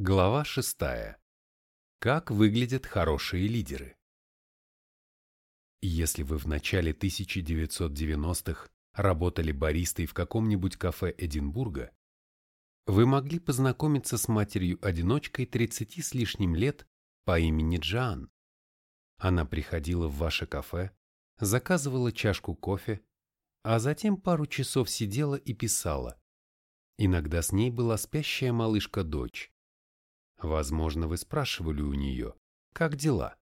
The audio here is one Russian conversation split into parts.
Глава 6. Как выглядят хорошие лидеры? Если вы в начале 1990-х работали баристой в каком-нибудь кафе Эдинбурга, вы могли познакомиться с матерью-одиночкой 30 с лишним лет по имени Джан. Она приходила в ваше кафе, заказывала чашку кофе, а затем пару часов сидела и писала. Иногда с ней была спящая малышка-дочь. Возможно, вы спрашивали у нее, как дела?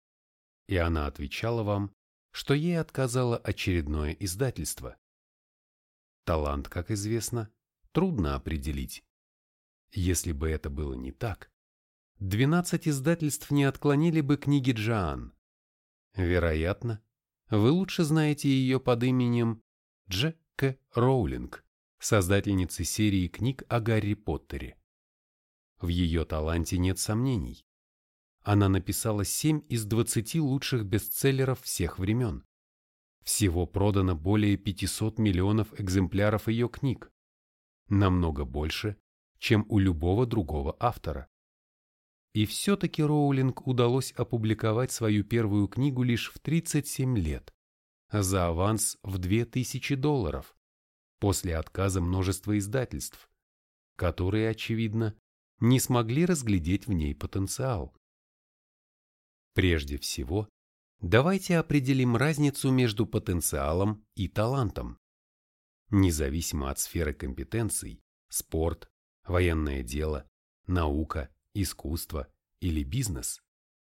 И она отвечала вам, что ей отказало очередное издательство. Талант, как известно, трудно определить. Если бы это было не так, 12 издательств не отклонили бы книги Джоан. Вероятно, вы лучше знаете ее под именем Дж. К. Роулинг, создательницы серии книг о Гарри Поттере. В ее таланте нет сомнений. Она написала 7 из 20 лучших бестселлеров всех времен. Всего продано более 500 миллионов экземпляров ее книг. Намного больше, чем у любого другого автора. И все-таки Роулинг удалось опубликовать свою первую книгу лишь в 37 лет, за аванс в 2000 долларов, после отказа множества издательств, которые, очевидно, не смогли разглядеть в ней потенциал. Прежде всего, давайте определим разницу между потенциалом и талантом. Независимо от сферы компетенций, спорт, военное дело, наука, искусство или бизнес,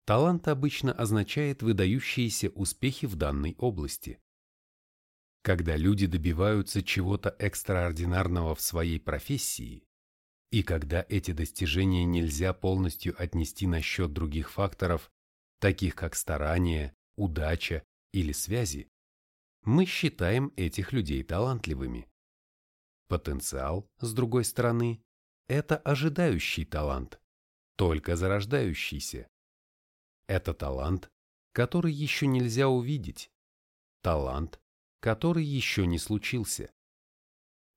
талант обычно означает выдающиеся успехи в данной области. Когда люди добиваются чего-то экстраординарного в своей профессии, и когда эти достижения нельзя полностью отнести на счет других факторов, таких как старание, удача или связи, мы считаем этих людей талантливыми. Потенциал, с другой стороны, это ожидающий талант, только зарождающийся. Это талант, который еще нельзя увидеть, талант, который еще не случился.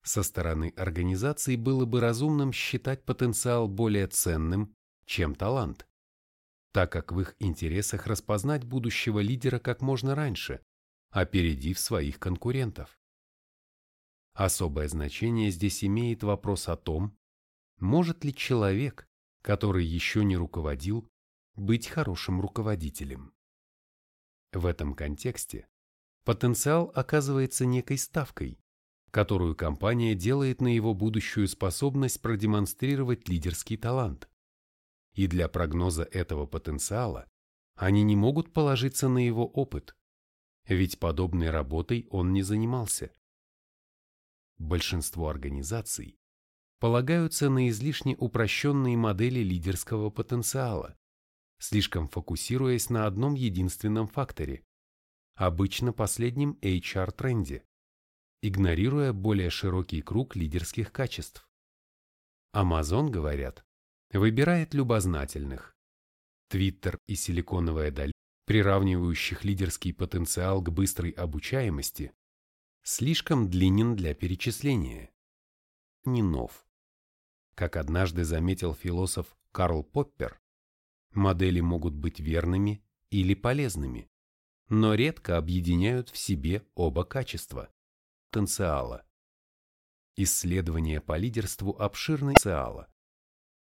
Со стороны организации было бы разумным считать потенциал более ценным, чем талант, так как в их интересах распознать будущего лидера как можно раньше, опередив своих конкурентов. Особое значение здесь имеет вопрос о том, может ли человек, который еще не руководил, быть хорошим руководителем. В этом контексте потенциал оказывается некой ставкой, которую компания делает на его будущую способность продемонстрировать лидерский талант. И для прогноза этого потенциала они не могут положиться на его опыт, ведь подобной работой он не занимался. Большинство организаций полагаются на излишне упрощенные модели лидерского потенциала, слишком фокусируясь на одном единственном факторе, обычно последнем HR-тренде игнорируя более широкий круг лидерских качеств. Amazon, говорят, выбирает любознательных. Твиттер и Силиконовая долина, приравнивающих лидерский потенциал к быстрой обучаемости, слишком длинен для перечисления. Не нов. Как однажды заметил философ Карл Поппер, модели могут быть верными или полезными, но редко объединяют в себе оба качества потенциала. Исследования по лидерству обширны потенциала,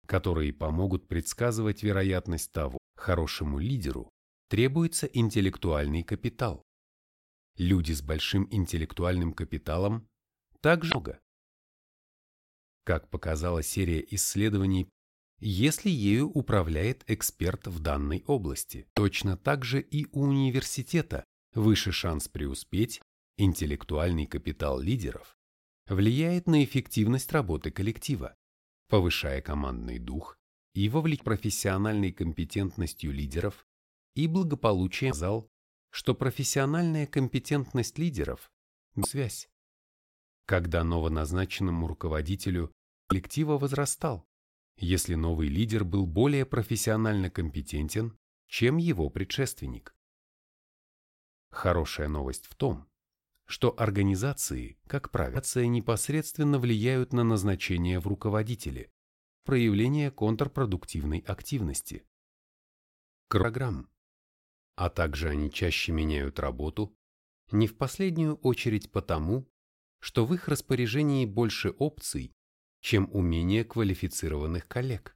которые помогут предсказывать вероятность того, хорошему лидеру требуется интеллектуальный капитал. Люди с большим интеллектуальным капиталом также много. Как показала серия исследований, если ею управляет эксперт в данной области, точно так же и у университета выше шанс преуспеть, Интеллектуальный капитал лидеров влияет на эффективность работы коллектива, повышая командный дух и вовлечь профессиональной компетентностью лидеров и благополучие зал, что профессиональная компетентность лидеров – связь. Когда новоназначенному руководителю коллектива возрастал, если новый лидер был более профессионально компетентен, чем его предшественник. Хорошая новость в том, что организации, как правило, непосредственно влияют на назначение в руководители, проявления контрпродуктивной активности. Программ. А также они чаще меняют работу, не в последнюю очередь потому, что в их распоряжении больше опций, чем умения квалифицированных коллег.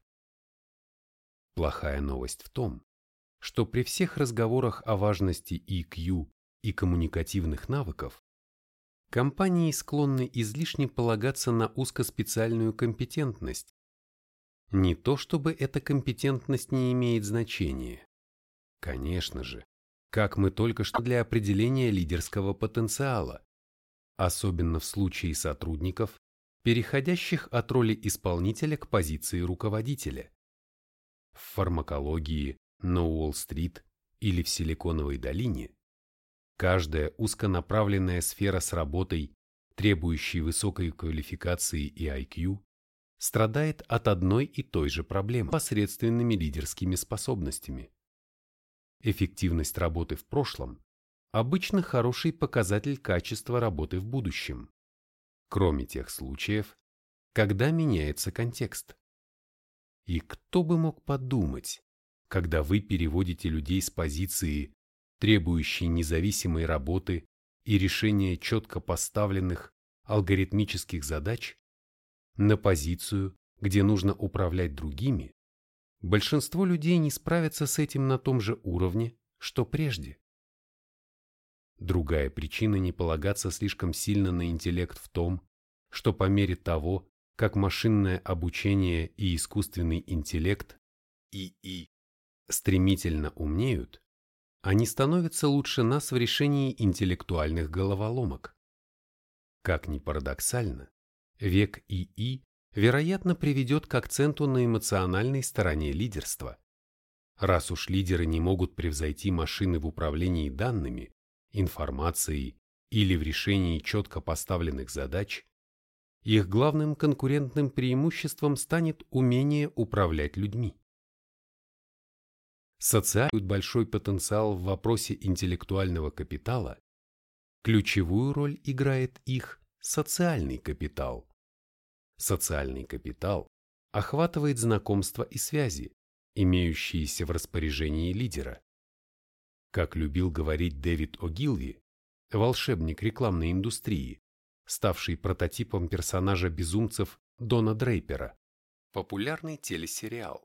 Плохая новость в том, что при всех разговорах о важности EQ и коммуникативных навыков, компании склонны излишне полагаться на узкоспециальную компетентность. Не то чтобы эта компетентность не имеет значения. Конечно же, как мы только что для определения лидерского потенциала, особенно в случае сотрудников, переходящих от роли исполнителя к позиции руководителя. В фармакологии, на Уолл-стрит или в Силиконовой долине каждая узконаправленная сфера с работой, требующей высокой квалификации и IQ, страдает от одной и той же проблемы – посредственными лидерскими способностями. Эффективность работы в прошлом – обычно хороший показатель качества работы в будущем, кроме тех случаев, когда меняется контекст. И кто бы мог подумать, когда вы переводите людей с позиции, требующей независимой работы и решения четко поставленных алгоритмических задач, на позицию, где нужно управлять другими, большинство людей не справятся с этим на том же уровне, что прежде. Другая причина не полагаться слишком сильно на интеллект в том, что по мере того, как машинное обучение и искусственный интеллект ИИ стремительно умнеют, они становятся лучше нас в решении интеллектуальных головоломок. Как ни парадоксально, век ИИ, вероятно, приведет к акценту на эмоциональной стороне лидерства. Раз уж лидеры не могут превзойти машины в управлении данными, информацией или в решении четко поставленных задач, их главным конкурентным преимуществом станет умение управлять людьми. Социальный большой потенциал в вопросе интеллектуального капитала, ключевую роль играет их социальный капитал. Социальный капитал охватывает знакомства и связи, имеющиеся в распоряжении лидера. Как любил говорить Дэвид О'Гилви, волшебник рекламной индустрии, ставший прототипом персонажа безумцев Дона Дрейпера, популярный телесериал.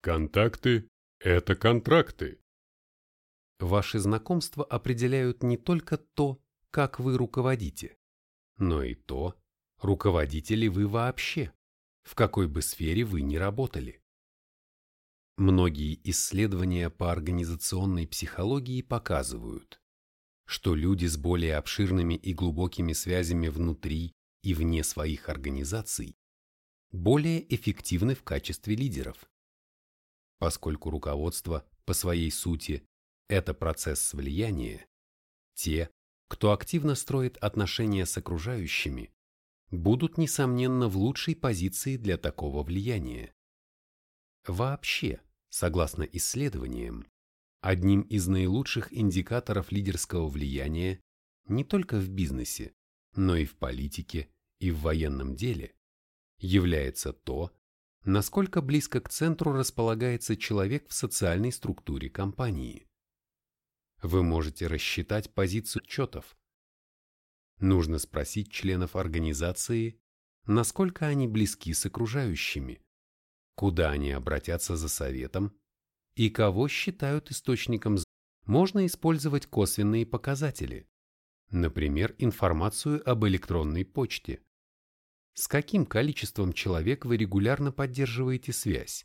Контакты – это контракты. Ваши знакомства определяют не только то, как вы руководите, но и то, руководите ли вы вообще, в какой бы сфере вы ни работали. Многие исследования по организационной психологии показывают, что люди с более обширными и глубокими связями внутри и вне своих организаций более эффективны в качестве лидеров. Поскольку руководство по своей сути – это процесс влияния, те, кто активно строит отношения с окружающими, будут, несомненно, в лучшей позиции для такого влияния. Вообще, согласно исследованиям, одним из наилучших индикаторов лидерского влияния не только в бизнесе, но и в политике и в военном деле является то, насколько близко к центру располагается человек в социальной структуре компании. Вы можете рассчитать позицию отчетов. Нужно спросить членов организации, насколько они близки с окружающими, куда они обратятся за советом и кого считают источником можно использовать косвенные показатели, например, информацию об электронной почте. С каким количеством человек вы регулярно поддерживаете связь?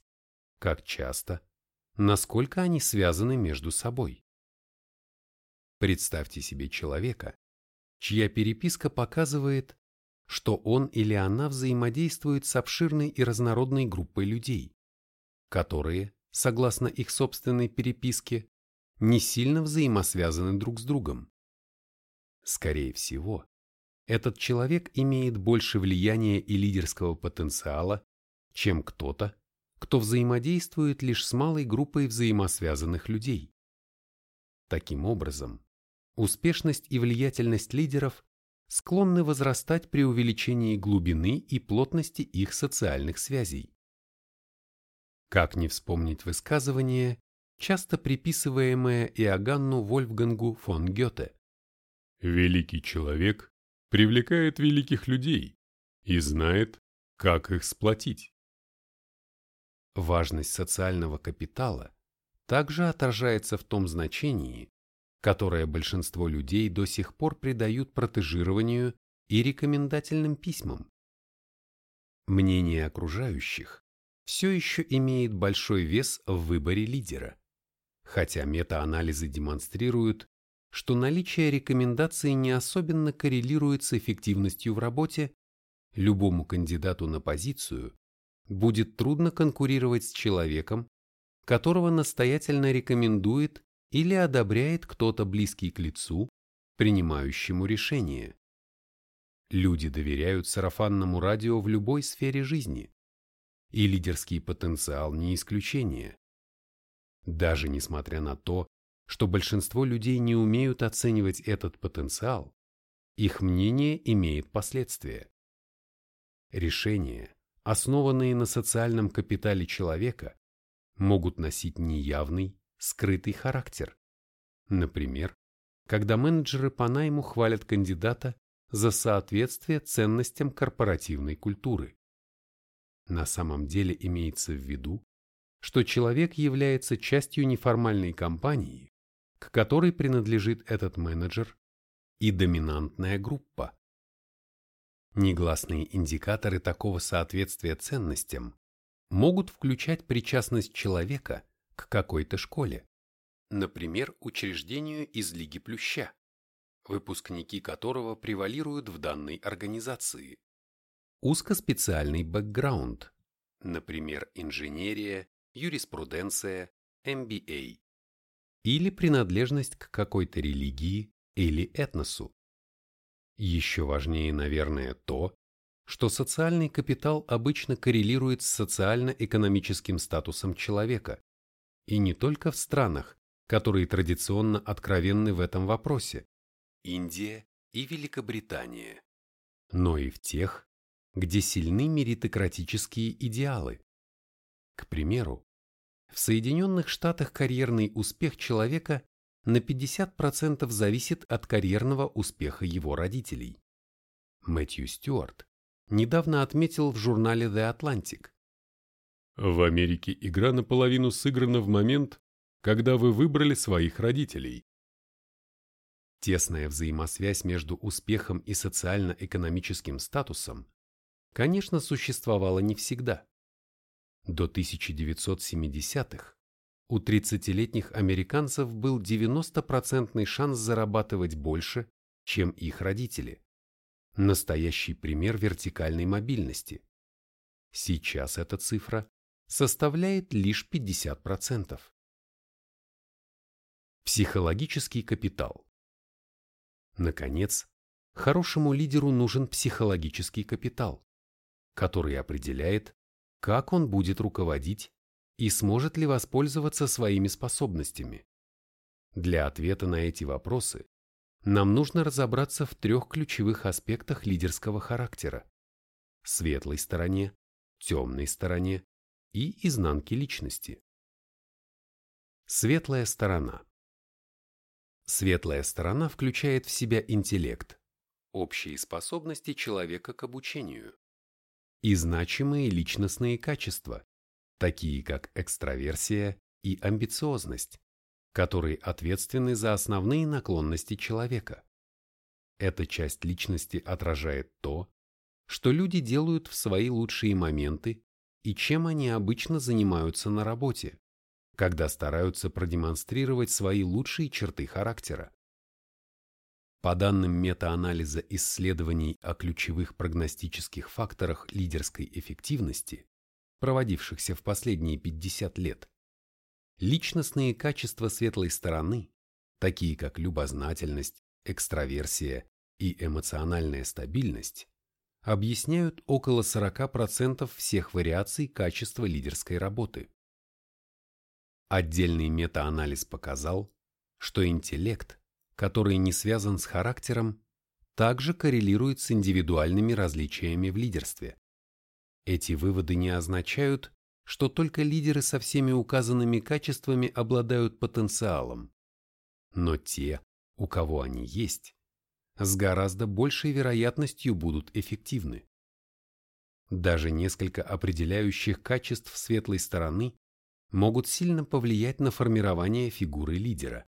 Как часто? Насколько они связаны между собой? Представьте себе человека, чья переписка показывает, что он или она взаимодействует с обширной и разнородной группой людей, которые, согласно их собственной переписке, не сильно взаимосвязаны друг с другом. Скорее всего, этот человек имеет больше влияния и лидерского потенциала, чем кто-то, кто взаимодействует лишь с малой группой взаимосвязанных людей. Таким образом, успешность и влиятельность лидеров склонны возрастать при увеличении глубины и плотности их социальных связей. Как не вспомнить высказывание, часто приписываемое Иоганну Вольфгангу фон Гёте. «Великий человек привлекает великих людей и знает, как их сплотить». Важность социального капитала также отражается в том значении, которое большинство людей до сих пор придают протежированию и рекомендательным письмам. Мнение окружающих все еще имеет большой вес в выборе лидера, хотя метаанализы демонстрируют, что наличие рекомендаций не особенно коррелирует с эффективностью в работе, любому кандидату на позицию будет трудно конкурировать с человеком, которого настоятельно рекомендует или одобряет кто-то близкий к лицу, принимающему решение. Люди доверяют сарафанному радио в любой сфере жизни, и лидерский потенциал не исключение. Даже несмотря на то, что большинство людей не умеют оценивать этот потенциал, их мнение имеет последствия. Решения, основанные на социальном капитале человека, могут носить неявный, скрытый характер. Например, когда менеджеры по найму хвалят кандидата за соответствие ценностям корпоративной культуры. На самом деле имеется в виду, что человек является частью неформальной компании, к которой принадлежит этот менеджер, и доминантная группа. Негласные индикаторы такого соответствия ценностям могут включать причастность человека к какой-то школе, например, учреждению из Лиги Плюща, выпускники которого превалируют в данной организации. Узкоспециальный бэкграунд, например, инженерия, юриспруденция, MBA, или принадлежность к какой-то религии или этносу. Еще важнее, наверное, то, что социальный капитал обычно коррелирует с социально-экономическим статусом человека, и не только в странах, которые традиционно откровенны в этом вопросе – Индия и Великобритания, но и в тех, где сильны меритократические идеалы. К примеру, в Соединенных Штатах карьерный успех человека на 50% зависит от карьерного успеха его родителей. Мэтью Стюарт недавно отметил в журнале The Atlantic, в Америке игра наполовину сыграна в момент, когда вы выбрали своих родителей. Тесная взаимосвязь между успехом и социально-экономическим статусом, конечно, существовала не всегда. До 1970-х у 30-летних американцев был 90% шанс зарабатывать больше, чем их родители. Настоящий пример вертикальной мобильности. Сейчас эта цифра составляет лишь 50%. Психологический капитал. Наконец, хорошему лидеру нужен психологический капитал, который определяет, как он будет руководить и сможет ли воспользоваться своими способностями. Для ответа на эти вопросы нам нужно разобраться в трех ключевых аспектах лидерского характера – светлой стороне, темной стороне и изнанки личности. Светлая сторона. Светлая сторона включает в себя интеллект, общие способности человека к обучению и значимые личностные качества, такие как экстраверсия и амбициозность, которые ответственны за основные наклонности человека. Эта часть личности отражает то, что люди делают в свои лучшие моменты и чем они обычно занимаются на работе, когда стараются продемонстрировать свои лучшие черты характера. По данным метаанализа исследований о ключевых прогностических факторах лидерской эффективности, проводившихся в последние 50 лет, личностные качества светлой стороны, такие как любознательность, экстраверсия и эмоциональная стабильность, объясняют около 40% всех вариаций качества лидерской работы. Отдельный метаанализ показал, что интеллект, который не связан с характером, также коррелирует с индивидуальными различиями в лидерстве. Эти выводы не означают, что только лидеры со всеми указанными качествами обладают потенциалом. Но те, у кого они есть, с гораздо большей вероятностью будут эффективны. Даже несколько определяющих качеств светлой стороны могут сильно повлиять на формирование фигуры лидера.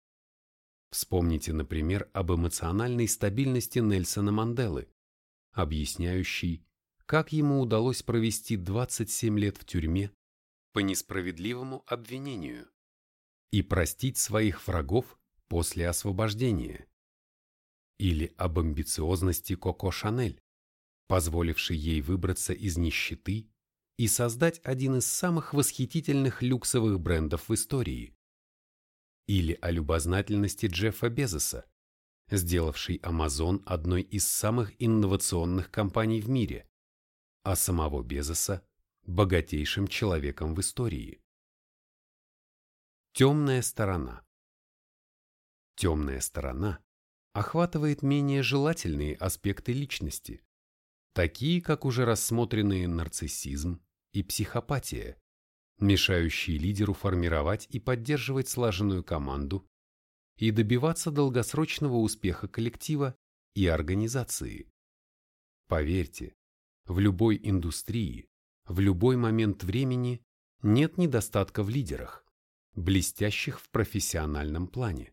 Вспомните, например, об эмоциональной стабильности Нельсона Манделы, объясняющей, как ему удалось провести 27 лет в тюрьме по несправедливому обвинению и простить своих врагов после освобождения. Или об амбициозности Коко Шанель, позволившей ей выбраться из нищеты и создать один из самых восхитительных люксовых брендов в истории. Или о любознательности Джеффа Безоса, сделавшей Amazon одной из самых инновационных компаний в мире, а самого Безоса богатейшим человеком в истории. Темная сторона Темная сторона охватывает менее желательные аспекты личности, такие как уже рассмотренные нарциссизм и психопатия, мешающие лидеру формировать и поддерживать слаженную команду и добиваться долгосрочного успеха коллектива и организации. Поверьте, в любой индустрии в любой момент времени нет недостатка в лидерах, блестящих в профессиональном плане,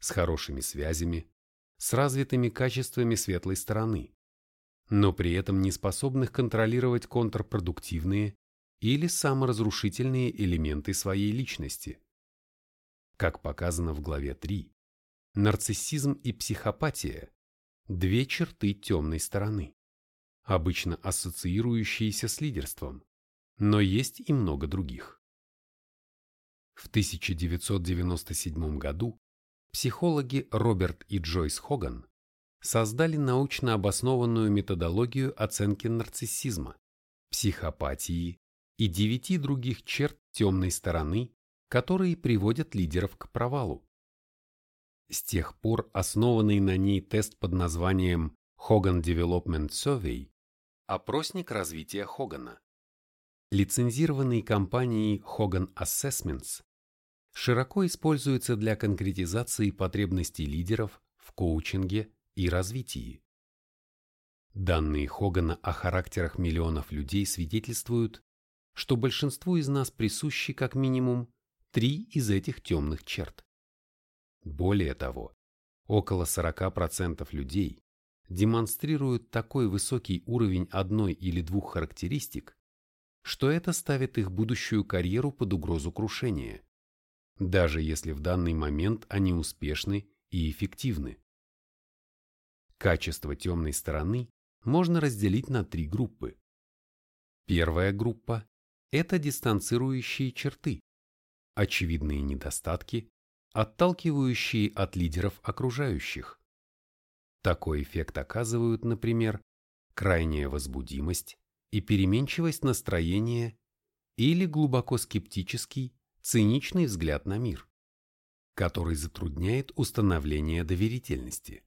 с хорошими связями, с развитыми качествами светлой стороны, но при этом не способных контролировать контрпродуктивные или саморазрушительные элементы своей личности. Как показано в главе 3, нарциссизм и психопатия – две черты темной стороны обычно ассоциирующиеся с лидерством, но есть и много других. В 1997 году психологи Роберт и Джойс Хоган создали научно обоснованную методологию оценки нарциссизма, психопатии и девяти других черт темной стороны, которые приводят лидеров к провалу. С тех пор основанный на ней тест под названием Hogan Development Survey Опросник развития Хогана. Лицензированный компанией Hogan Assessments широко используется для конкретизации потребностей лидеров в коучинге и развитии. Данные Хогана о характерах миллионов людей свидетельствуют, что большинству из нас присущи как минимум три из этих темных черт. Более того, около 40% людей демонстрируют такой высокий уровень одной или двух характеристик, что это ставит их будущую карьеру под угрозу крушения, даже если в данный момент они успешны и эффективны. Качество темной стороны можно разделить на три группы. Первая группа – это дистанцирующие черты, очевидные недостатки, отталкивающие от лидеров окружающих. Такой эффект оказывают, например, крайняя возбудимость и переменчивость настроения или глубоко скептический, циничный взгляд на мир, который затрудняет установление доверительности.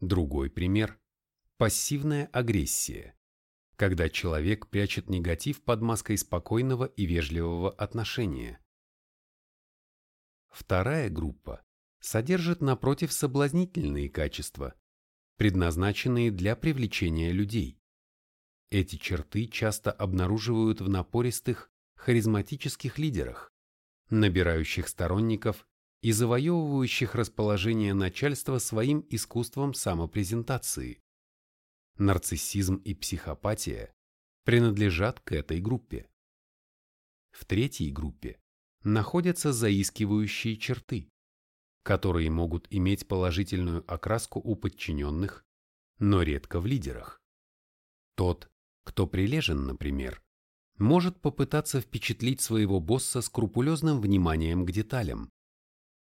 Другой пример – пассивная агрессия, когда человек прячет негатив под маской спокойного и вежливого отношения. Вторая группа содержит напротив соблазнительные качества, предназначенные для привлечения людей. Эти черты часто обнаруживают в напористых, харизматических лидерах, набирающих сторонников и завоевывающих расположение начальства своим искусством самопрезентации. Нарциссизм и психопатия принадлежат к этой группе. В третьей группе находятся заискивающие черты, которые могут иметь положительную окраску у подчиненных, но редко в лидерах. Тот, кто прилежен, например, может попытаться впечатлить своего босса скрупулезным вниманием к деталям,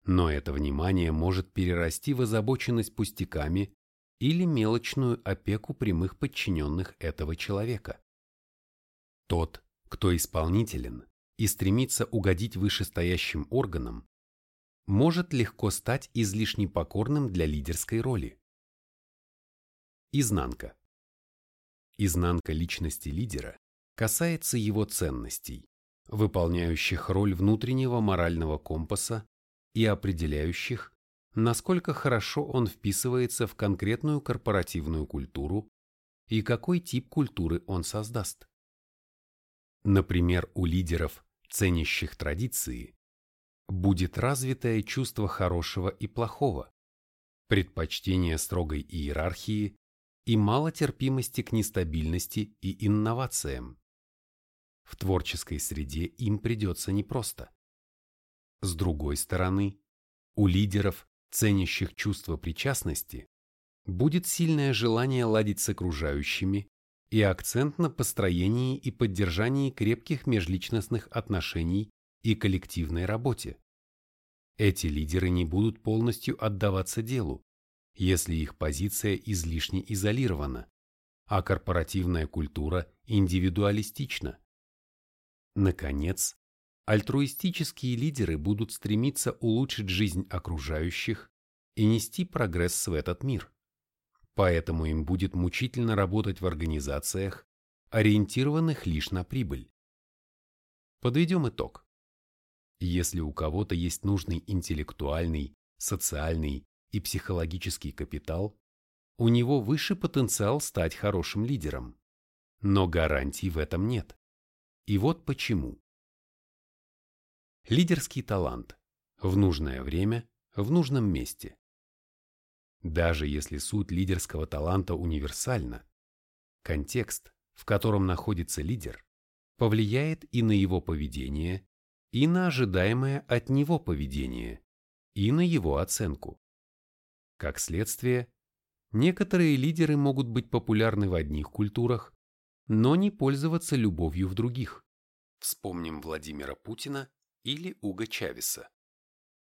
но это внимание может перерасти в озабоченность пустяками или мелочную опеку прямых подчиненных этого человека. Тот, кто исполнителен и стремится угодить вышестоящим органам, может легко стать излишне покорным для лидерской роли. Изнанка. Изнанка личности лидера касается его ценностей, выполняющих роль внутреннего морального компаса и определяющих, насколько хорошо он вписывается в конкретную корпоративную культуру и какой тип культуры он создаст. Например, у лидеров, ценящих традиции, будет развитое чувство хорошего и плохого, предпочтение строгой иерархии и мало терпимости к нестабильности и инновациям. В творческой среде им придется непросто. С другой стороны, у лидеров, ценящих чувство причастности, будет сильное желание ладить с окружающими и акцент на построении и поддержании крепких межличностных отношений и коллективной работе. Эти лидеры не будут полностью отдаваться делу, если их позиция излишне изолирована, а корпоративная культура индивидуалистична. Наконец, альтруистические лидеры будут стремиться улучшить жизнь окружающих и нести прогресс в этот мир. Поэтому им будет мучительно работать в организациях, ориентированных лишь на прибыль. Подведем итог. Если у кого-то есть нужный интеллектуальный, социальный и психологический капитал, у него выше потенциал стать хорошим лидером. Но гарантий в этом нет. И вот почему. Лидерский талант. В нужное время, в нужном месте. Даже если суть лидерского таланта универсальна, контекст, в котором находится лидер, повлияет и на его поведение, и на ожидаемое от него поведение, и на его оценку. Как следствие, некоторые лидеры могут быть популярны в одних культурах, но не пользоваться любовью в других. Вспомним Владимира Путина или Уга Чавеса.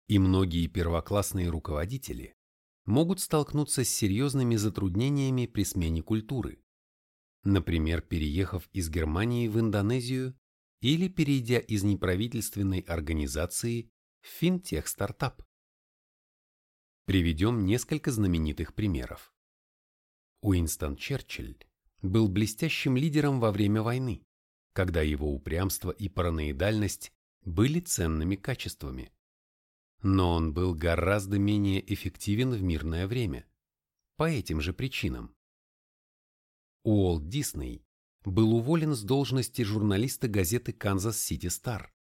И многие первоклассные руководители могут столкнуться с серьезными затруднениями при смене культуры. Например, переехав из Германии в Индонезию или перейдя из неправительственной организации в финтех-стартап. Приведем несколько знаменитых примеров. Уинстон Черчилль был блестящим лидером во время войны, когда его упрямство и параноидальность были ценными качествами. Но он был гораздо менее эффективен в мирное время, по этим же причинам. Уолт Дисней был уволен с должности журналиста газеты «Канзас Сити Стар»,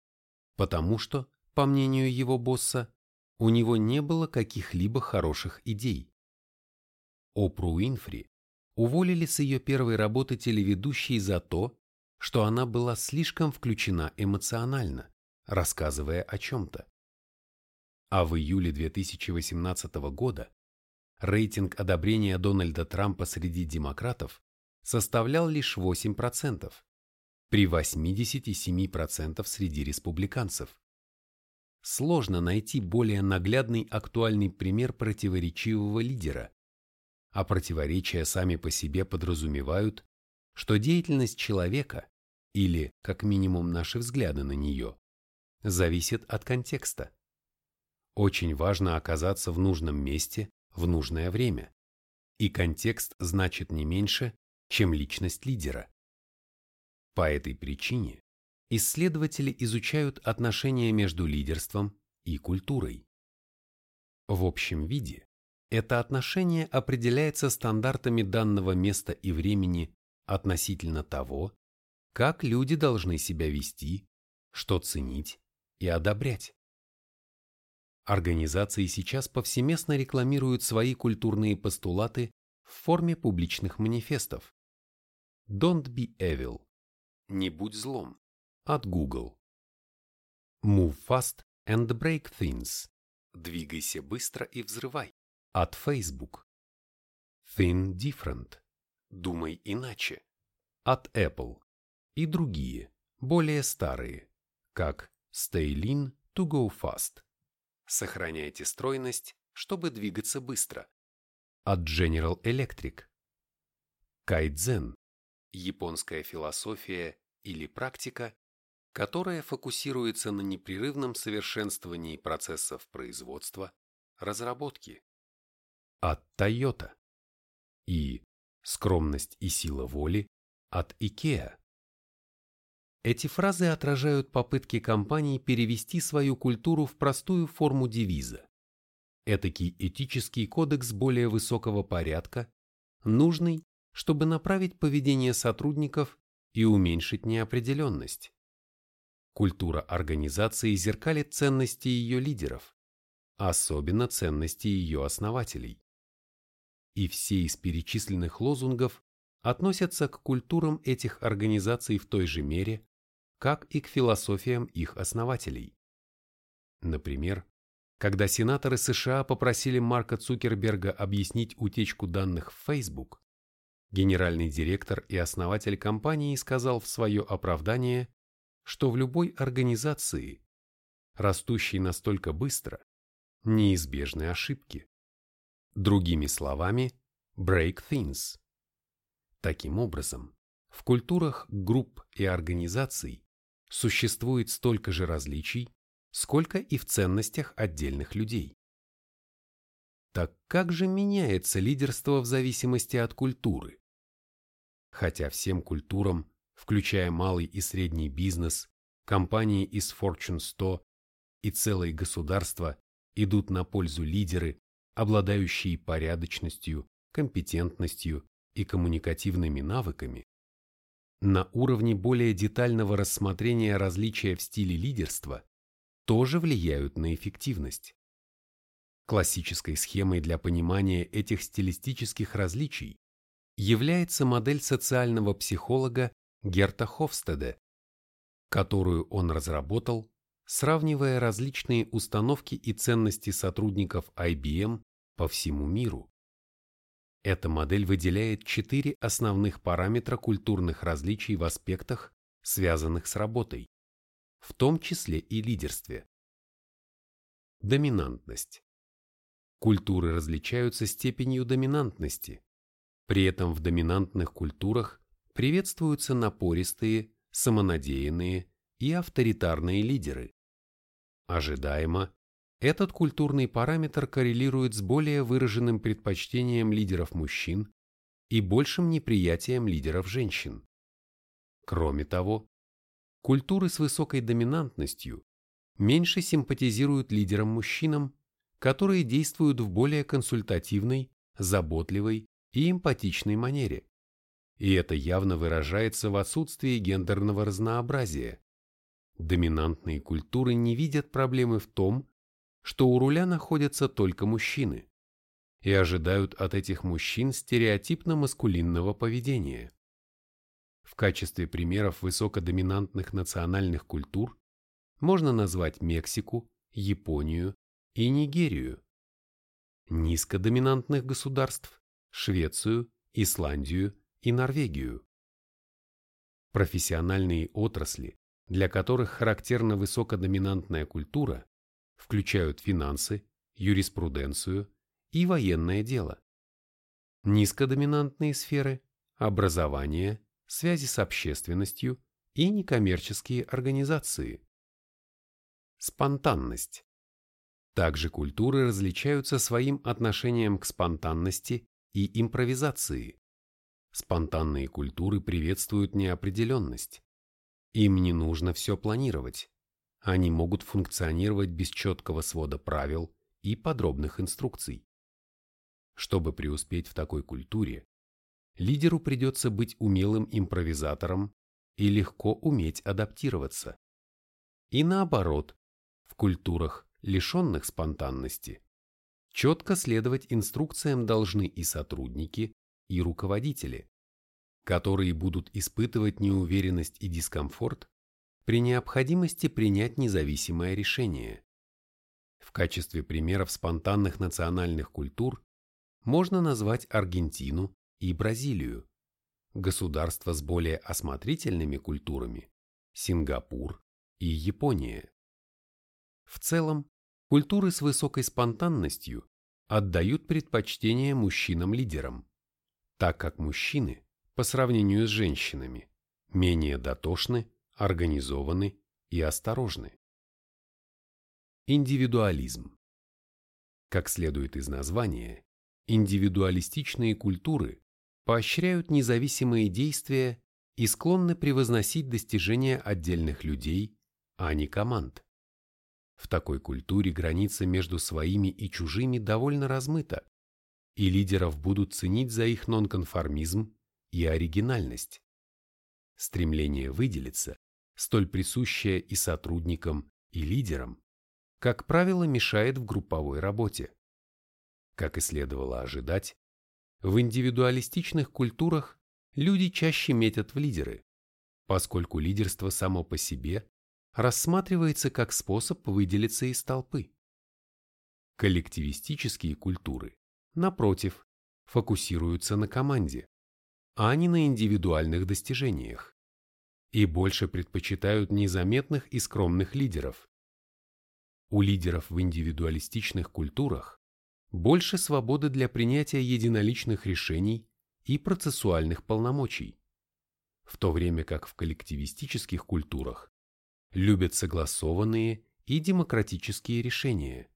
потому что, по мнению его босса, у него не было каких-либо хороших идей. Опру Уинфри уволили с ее первой работы телеведущей за то, что она была слишком включена эмоционально, рассказывая о чем-то. А в июле 2018 года рейтинг одобрения Дональда Трампа среди демократов составлял лишь 8%, при 87% среди республиканцев сложно найти более наглядный актуальный пример противоречивого лидера, а противоречия сами по себе подразумевают, что деятельность человека, или, как минимум, наши взгляды на нее, зависит от контекста. Очень важно оказаться в нужном месте в нужное время, и контекст значит не меньше, чем личность лидера. По этой причине исследователи изучают отношения между лидерством и культурой. В общем виде это отношение определяется стандартами данного места и времени относительно того, как люди должны себя вести, что ценить и одобрять. Организации сейчас повсеместно рекламируют свои культурные постулаты в форме публичных манифестов. Don't be evil. Не будь злом от Google. Move fast and break things. Двигайся быстро и взрывай. От Facebook. Think different. Думай иначе. От Apple. И другие, более старые, как Stay lean to go fast. Сохраняйте стройность, чтобы двигаться быстро. От General Electric. Кайдзен. Японская философия или практика, которая фокусируется на непрерывном совершенствовании процессов производства, разработки. От Toyota. И скромность и сила воли от IKEA. Эти фразы отражают попытки компаний перевести свою культуру в простую форму девиза. Этакий этический кодекс более высокого порядка, нужный, чтобы направить поведение сотрудников и уменьшить неопределенность. Культура организации зеркалит ценности ее лидеров, особенно ценности ее основателей. И все из перечисленных лозунгов относятся к культурам этих организаций в той же мере, как и к философиям их основателей. Например, когда сенаторы США попросили Марка Цукерберга объяснить утечку данных в Facebook, генеральный директор и основатель компании сказал в свое оправдание, что в любой организации, растущей настолько быстро, неизбежны ошибки. Другими словами, break things. Таким образом, в культурах групп и организаций существует столько же различий, сколько и в ценностях отдельных людей. Так как же меняется лидерство в зависимости от культуры? Хотя всем культурам, включая малый и средний бизнес, компании из Fortune 100 и целые государства, идут на пользу лидеры, обладающие порядочностью, компетентностью и коммуникативными навыками, на уровне более детального рассмотрения различия в стиле лидерства тоже влияют на эффективность. Классической схемой для понимания этих стилистических различий является модель социального психолога Герта Хофстеде, которую он разработал, сравнивая различные установки и ценности сотрудников IBM по всему миру. Эта модель выделяет четыре основных параметра культурных различий в аспектах, связанных с работой, в том числе и лидерстве. Доминантность. Культуры различаются степенью доминантности. При этом в доминантных культурах приветствуются напористые, самонадеянные и авторитарные лидеры. Ожидаемо, этот культурный параметр коррелирует с более выраженным предпочтением лидеров мужчин и большим неприятием лидеров женщин. Кроме того, культуры с высокой доминантностью меньше симпатизируют лидерам-мужчинам, которые действуют в более консультативной, заботливой и эмпатичной манере. И это явно выражается в отсутствии гендерного разнообразия. Доминантные культуры не видят проблемы в том, что у руля находятся только мужчины и ожидают от этих мужчин стереотипно-маскулинного поведения. В качестве примеров высокодоминантных национальных культур можно назвать Мексику, Японию и Нигерию. Низкодоминантных государств – Швецию, Исландию и Норвегию. Профессиональные отрасли, для которых характерна высокодоминантная культура, включают финансы, юриспруденцию и военное дело. Низкодоминантные сферы – образование, связи с общественностью и некоммерческие организации. Спонтанность. Также культуры различаются своим отношением к спонтанности и импровизации. Спонтанные культуры приветствуют неопределенность. Им не нужно все планировать. Они могут функционировать без четкого свода правил и подробных инструкций. Чтобы преуспеть в такой культуре, лидеру придется быть умелым импровизатором и легко уметь адаптироваться. И наоборот, в культурах, лишенных спонтанности, четко следовать инструкциям должны и сотрудники, и руководители, которые будут испытывать неуверенность и дискомфорт при необходимости принять независимое решение. В качестве примеров спонтанных национальных культур можно назвать Аргентину и Бразилию, государства с более осмотрительными культурами, Сингапур и Япония. В целом, культуры с высокой спонтанностью отдают предпочтение мужчинам-лидерам, так как мужчины, по сравнению с женщинами, менее дотошны организованы и осторожны. Индивидуализм. Как следует из названия, индивидуалистичные культуры поощряют независимые действия и склонны превозносить достижения отдельных людей, а не команд. В такой культуре граница между своими и чужими довольно размыта, и лидеров будут ценить за их нонконформизм и оригинальность. Стремление выделиться, столь присущее и сотрудникам, и лидерам, как правило, мешает в групповой работе. Как и следовало ожидать, в индивидуалистичных культурах люди чаще метят в лидеры, поскольку лидерство само по себе рассматривается как способ выделиться из толпы. Коллективистические культуры, напротив, фокусируются на команде, а не на индивидуальных достижениях, и больше предпочитают незаметных и скромных лидеров. У лидеров в индивидуалистичных культурах больше свободы для принятия единоличных решений и процессуальных полномочий, в то время как в коллективистических культурах любят согласованные и демократические решения.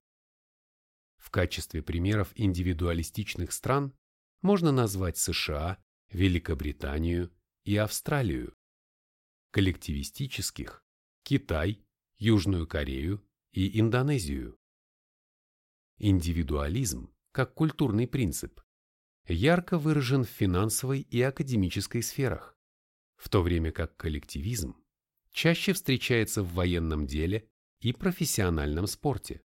В качестве примеров индивидуалистичных стран можно назвать США, Великобританию и Австралию, коллективистических – Китай, Южную Корею и Индонезию. Индивидуализм, как культурный принцип, ярко выражен в финансовой и академической сферах, в то время как коллективизм чаще встречается в военном деле и профессиональном спорте.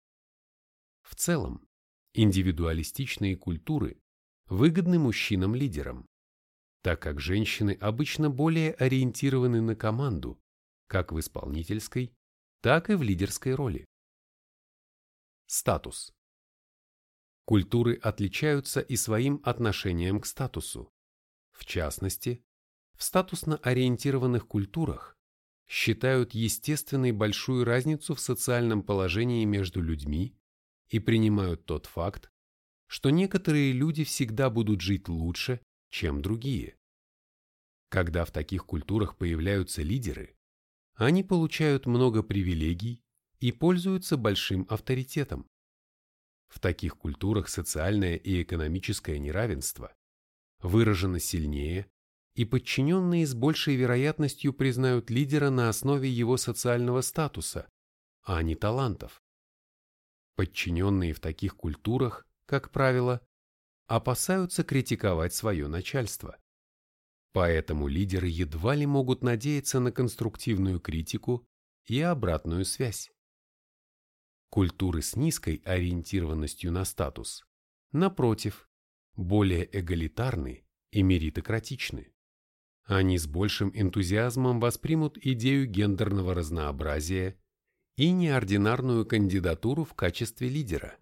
В целом, индивидуалистичные культуры выгодны мужчинам-лидерам, так как женщины обычно более ориентированы на команду, как в исполнительской, так и в лидерской роли. Статус. Культуры отличаются и своим отношением к статусу. В частности, в статусно ориентированных культурах считают естественной большую разницу в социальном положении между людьми и принимают тот факт, что некоторые люди всегда будут жить лучше, чем другие. Когда в таких культурах появляются лидеры, они получают много привилегий и пользуются большим авторитетом. В таких культурах социальное и экономическое неравенство выражено сильнее и подчиненные с большей вероятностью признают лидера на основе его социального статуса, а не талантов. Подчиненные в таких культурах, как правило, опасаются критиковать свое начальство. Поэтому лидеры едва ли могут надеяться на конструктивную критику и обратную связь. Культуры с низкой ориентированностью на статус, напротив, более эгалитарны и меритократичны. Они с большим энтузиазмом воспримут идею гендерного разнообразия и неординарную кандидатуру в качестве лидера.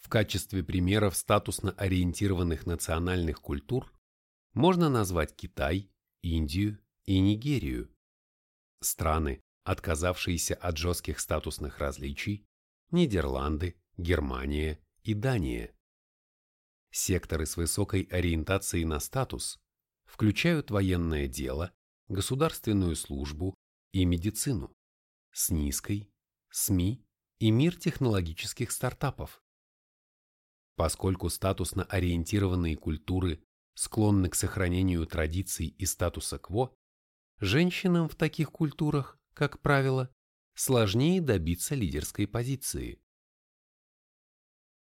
В качестве примеров статусно ориентированных национальных культур можно назвать Китай, Индию и Нигерию. Страны, отказавшиеся от жестких статусных различий, Нидерланды, Германия и Дания. Секторы с высокой ориентацией на статус включают военное дело, государственную службу и медицину, с низкой, СМИ и мир технологических стартапов. Поскольку статусно ориентированные культуры склонны к сохранению традиций и статуса кво, женщинам в таких культурах, как правило, сложнее добиться лидерской позиции.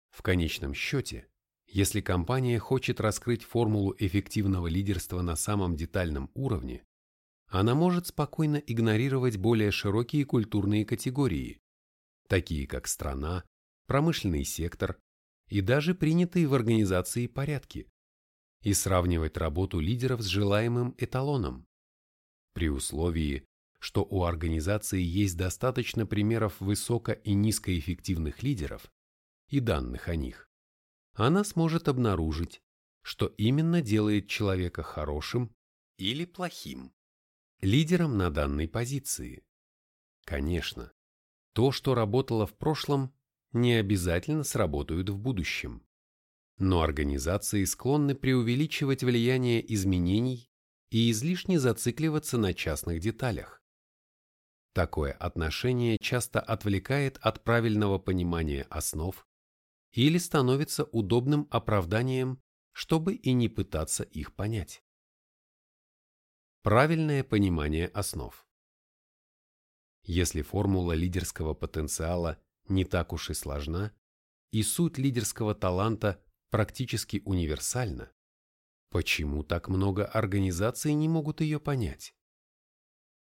В конечном счете, если компания хочет раскрыть формулу эффективного лидерства на самом детальном уровне, она может спокойно игнорировать более широкие культурные категории, такие как страна, промышленный сектор и даже принятые в организации порядки, и сравнивать работу лидеров с желаемым эталоном, при условии, что у организации есть достаточно примеров высоко- и низкоэффективных лидеров и данных о них она сможет обнаружить, что именно делает человека хорошим или плохим лидером на данной позиции. Конечно, то, что работало в прошлом, не обязательно сработают в будущем. Но организации склонны преувеличивать влияние изменений и излишне зацикливаться на частных деталях. Такое отношение часто отвлекает от правильного понимания основ или становится удобным оправданием чтобы и не пытаться их понять. Правильное понимание основ. Если формула лидерского потенциала не так уж и сложна, и суть лидерского таланта практически универсальна, почему так много организаций не могут ее понять?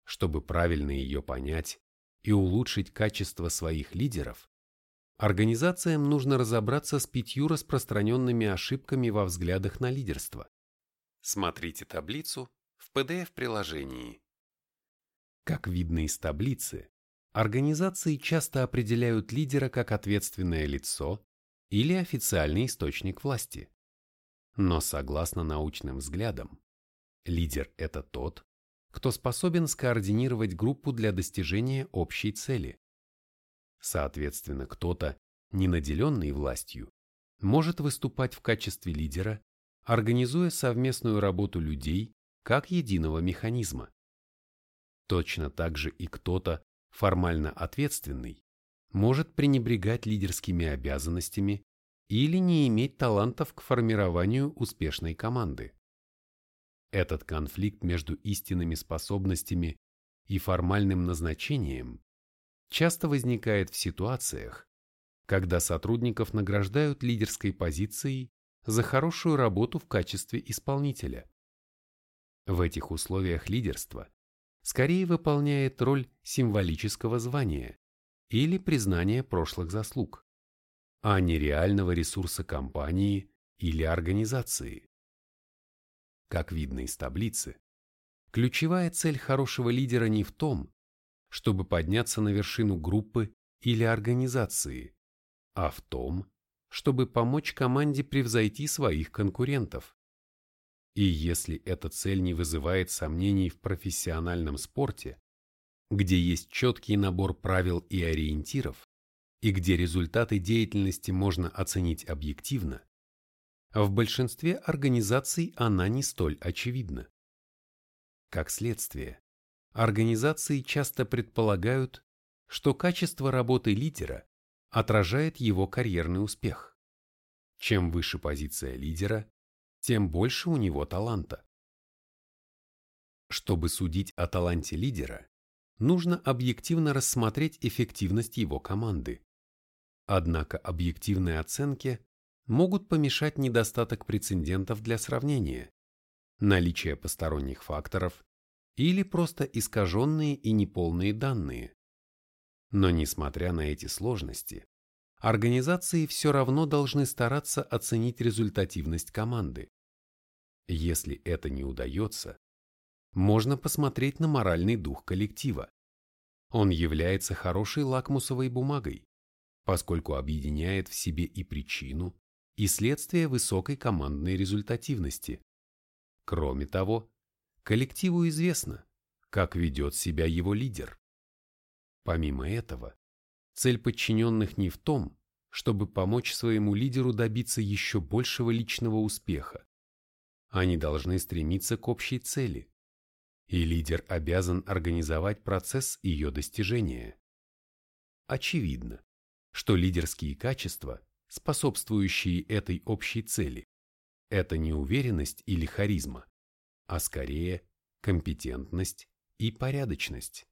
Чтобы правильно ее понять и улучшить качество своих лидеров, организациям нужно разобраться с пятью распространенными ошибками во взглядах на лидерство. Смотрите таблицу в PDF-приложении. Как видно из таблицы, организации часто определяют лидера как ответственное лицо или официальный источник власти. Но согласно научным взглядам, лидер – это тот, кто способен скоординировать группу для достижения общей цели. Соответственно, кто-то, не наделенный властью, может выступать в качестве лидера, организуя совместную работу людей как единого механизма. Точно так же и кто-то, формально ответственный, может пренебрегать лидерскими обязанностями или не иметь талантов к формированию успешной команды. Этот конфликт между истинными способностями и формальным назначением часто возникает в ситуациях, когда сотрудников награждают лидерской позицией за хорошую работу в качестве исполнителя. В этих условиях лидерство скорее выполняет роль символического звания или признания прошлых заслуг, а не реального ресурса компании или организации. Как видно из таблицы, ключевая цель хорошего лидера не в том, чтобы подняться на вершину группы или организации, а в том, чтобы помочь команде превзойти своих конкурентов. И если эта цель не вызывает сомнений в профессиональном спорте, где есть четкий набор правил и ориентиров, и где результаты деятельности можно оценить объективно, в большинстве организаций она не столь очевидна. Как следствие, организации часто предполагают, что качество работы лидера отражает его карьерный успех. Чем выше позиция лидера, тем больше у него таланта. Чтобы судить о таланте лидера, нужно объективно рассмотреть эффективность его команды. Однако объективной оценке могут помешать недостаток прецедентов для сравнения, наличие посторонних факторов или просто искаженные и неполные данные. Но несмотря на эти сложности, организации все равно должны стараться оценить результативность команды. Если это не удается, можно посмотреть на моральный дух коллектива. Он является хорошей лакмусовой бумагой, поскольку объединяет в себе и причину, и следствие высокой командной результативности. Кроме того, коллективу известно, как ведет себя его лидер. Помимо этого, цель подчиненных не в том, чтобы помочь своему лидеру добиться еще большего личного успеха. Они должны стремиться к общей цели, и лидер обязан организовать процесс ее достижения. Очевидно, что лидерские качества способствующие этой общей цели. Это не уверенность или харизма, а скорее компетентность и порядочность.